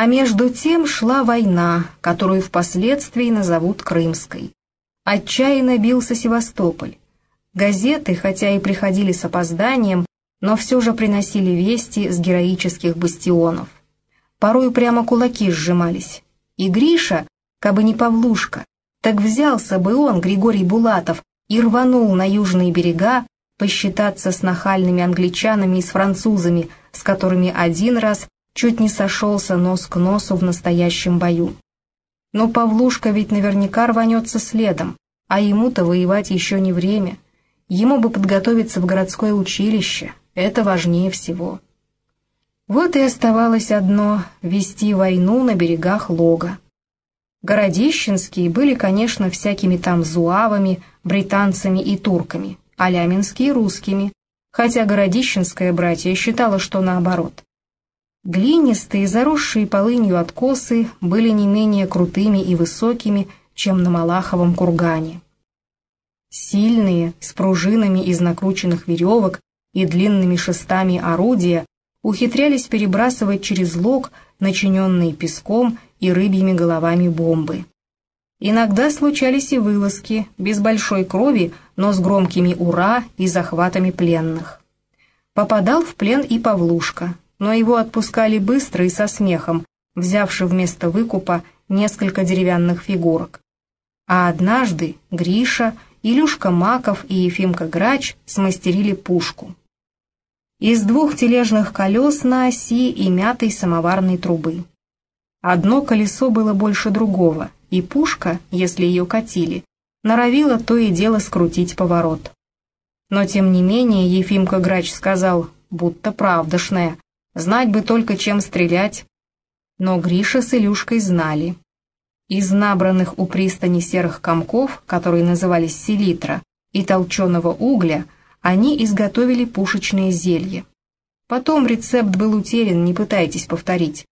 А между тем шла война, которую впоследствии назовут Крымской. Отчаянно бился Севастополь. Газеты, хотя и приходили с опозданием, но все же приносили вести с героических бастионов. Порой прямо кулаки сжимались. И Гриша, кабы не Павлушка, так взялся бы он, Григорий Булатов, и рванул на южные берега посчитаться с нахальными англичанами и с французами, с которыми один раз чуть не сошелся нос к носу в настоящем бою. Но Павлушка ведь наверняка рванется следом, а ему-то воевать еще не время. Ему бы подготовиться в городское училище, это важнее всего. Вот и оставалось одно — вести войну на берегах Лога. Городищенские были, конечно, всякими там зуавами, британцами и турками, а ляминские — русскими, хотя городищенское братья считало, что наоборот. Глинистые, заросшие полынью откосы были не менее крутыми и высокими, чем на Малаховом кургане. Сильные, с пружинами из накрученных веревок, и длинными шестами орудия ухитрялись перебрасывать через лог начиненные песком и рыбьими головами бомбы. Иногда случались и вылазки, без большой крови, но с громкими «Ура!» и захватами пленных. Попадал в плен и Павлушка, но его отпускали быстро и со смехом, взявши вместо выкупа несколько деревянных фигурок. А однажды Гриша, Илюшка Маков и Ефимка Грач смастерили пушку из двух тележных колес на оси и мятой самоварной трубы. Одно колесо было больше другого, и пушка, если ее катили, норовила то и дело скрутить поворот. Но тем не менее Ефимка Грач сказал, будто правдошная, знать бы только чем стрелять. Но Гриша с Илюшкой знали. Из набранных у пристани серых комков, которые назывались селитра, и толченого угля – они изготовили пушечное зелье. Потом рецепт был утерян, не пытайтесь повторить.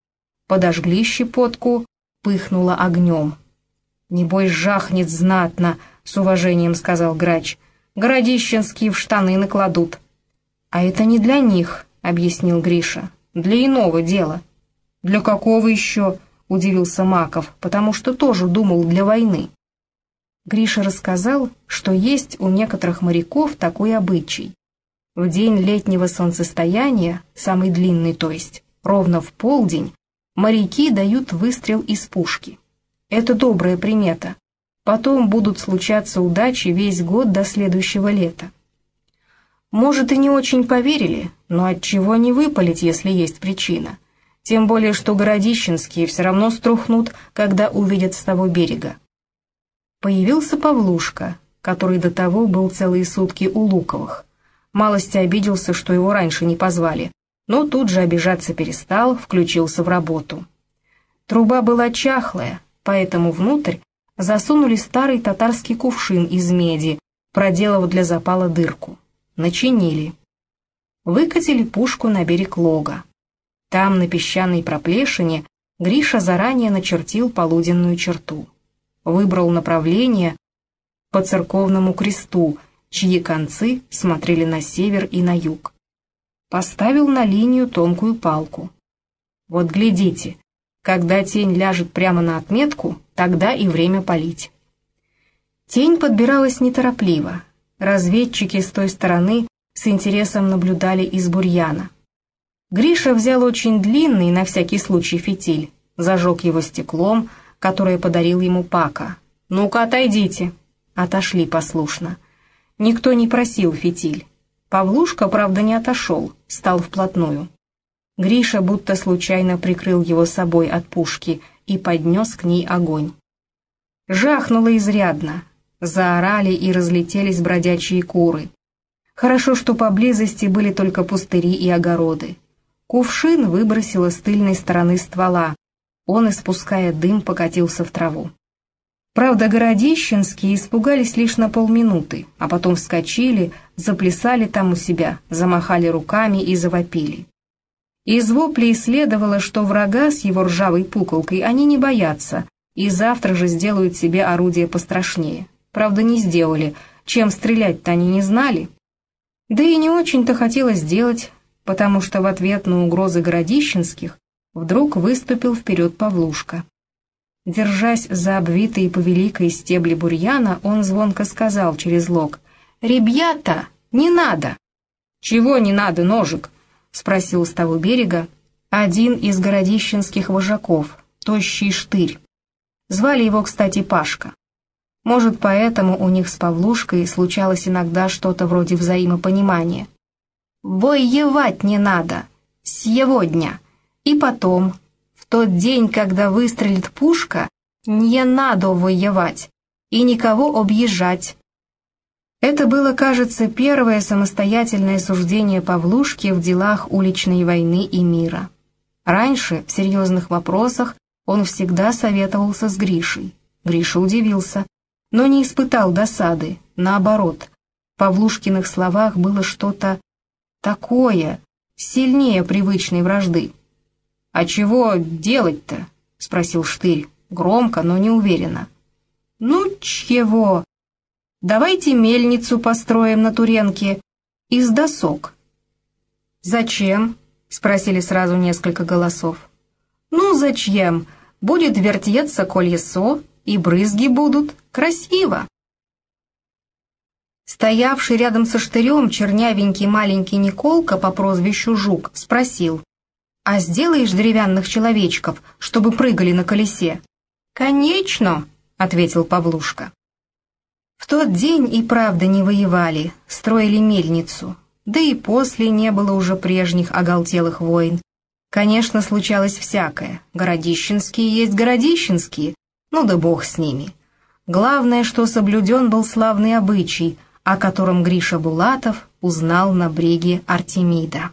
Подожгли щепотку, пыхнуло огнем. «Небось, жахнет знатно», — с уважением сказал грач. «Городищенские в штаны накладут». «А это не для них», — объяснил Гриша. «Для иного дела». «Для какого еще?» — удивился Маков, потому что тоже думал для войны. Гриша рассказал, что есть у некоторых моряков такой обычай. В день летнего солнцестояния, самый длинный то есть, ровно в полдень, моряки дают выстрел из пушки. Это добрая примета. Потом будут случаться удачи весь год до следующего лета. Может, и не очень поверили, но от чего не выпалить, если есть причина? Тем более, что городищенские все равно струхнут, когда увидят с того берега. Появился Павлушка, который до того был целые сутки у Луковых. Малости обиделся, что его раньше не позвали, но тут же обижаться перестал, включился в работу. Труба была чахлая, поэтому внутрь засунули старый татарский кувшин из меди, проделав для запала дырку. Начинили. Выкатили пушку на берег лога. Там, на песчаной проплешине, Гриша заранее начертил полуденную черту выбрал направление по церковному кресту, чьи концы смотрели на север и на юг. Поставил на линию тонкую палку. Вот глядите, когда тень ляжет прямо на отметку, тогда и время полить. Тень подбиралась неторопливо. Разведчики с той стороны с интересом наблюдали из бурьяна. Гриша взял очень длинный, на всякий случай, фитиль, зажег его стеклом, которое подарил ему Пака. «Ну-ка, отойдите!» Отошли послушно. Никто не просил фитиль. Павлушка, правда, не отошел, стал вплотную. Гриша будто случайно прикрыл его собой от пушки и поднес к ней огонь. Жахнуло изрядно. Заорали и разлетелись бродячие куры. Хорошо, что поблизости были только пустыри и огороды. Кувшин выбросило с тыльной стороны ствола, он, испуская дым, покатился в траву. Правда, городищенские испугались лишь на полминуты, а потом вскочили, заплясали там у себя, замахали руками и завопили. Из воплей следовало, что врага с его ржавой пуколкой они не боятся, и завтра же сделают себе орудие пострашнее. Правда, не сделали, чем стрелять-то они не знали. Да и не очень-то хотелось сделать, потому что в ответ на угрозы городищенских Вдруг выступил вперед Павлушка. Держась за обвитые повеликой стебли бурьяна, он звонко сказал через лог. «Ребята, не надо!» «Чего не надо, ножик?» — спросил с того берега один из городищенских вожаков, тощий штырь. Звали его, кстати, Пашка. Может, поэтому у них с Павлушкой случалось иногда что-то вроде взаимопонимания. «Воевать не надо! Сегодня! И потом, в тот день, когда выстрелит пушка, не надо воевать и никого объезжать, это было, кажется, первое самостоятельное суждение Павлушки в делах уличной войны и мира. Раньше, в серьезных вопросах, он всегда советовался с Гришей. Гриша удивился, но не испытал досады, наоборот. В Павлушкиных словах было что-то такое, сильнее привычной вражды. «А чего делать-то?» — спросил Штырь, громко, но неуверенно. «Ну, чего?» Давайте мельницу построим на Туренке из досок». «Зачем?» — спросили сразу несколько голосов. «Ну, зачем? Будет вертеться кольесо, и брызги будут. Красиво!» Стоявший рядом со штырем чернявенький маленький Николка по прозвищу Жук спросил, «А сделаешь деревянных человечков, чтобы прыгали на колесе?» «Конечно!» — ответил Павлушка. В тот день и правда не воевали, строили мельницу. Да и после не было уже прежних оголтелых войн. Конечно, случалось всякое. Городищенские есть городищенские, ну да бог с ними. Главное, что соблюден был славный обычай, о котором Гриша Булатов узнал на бреге Артемида.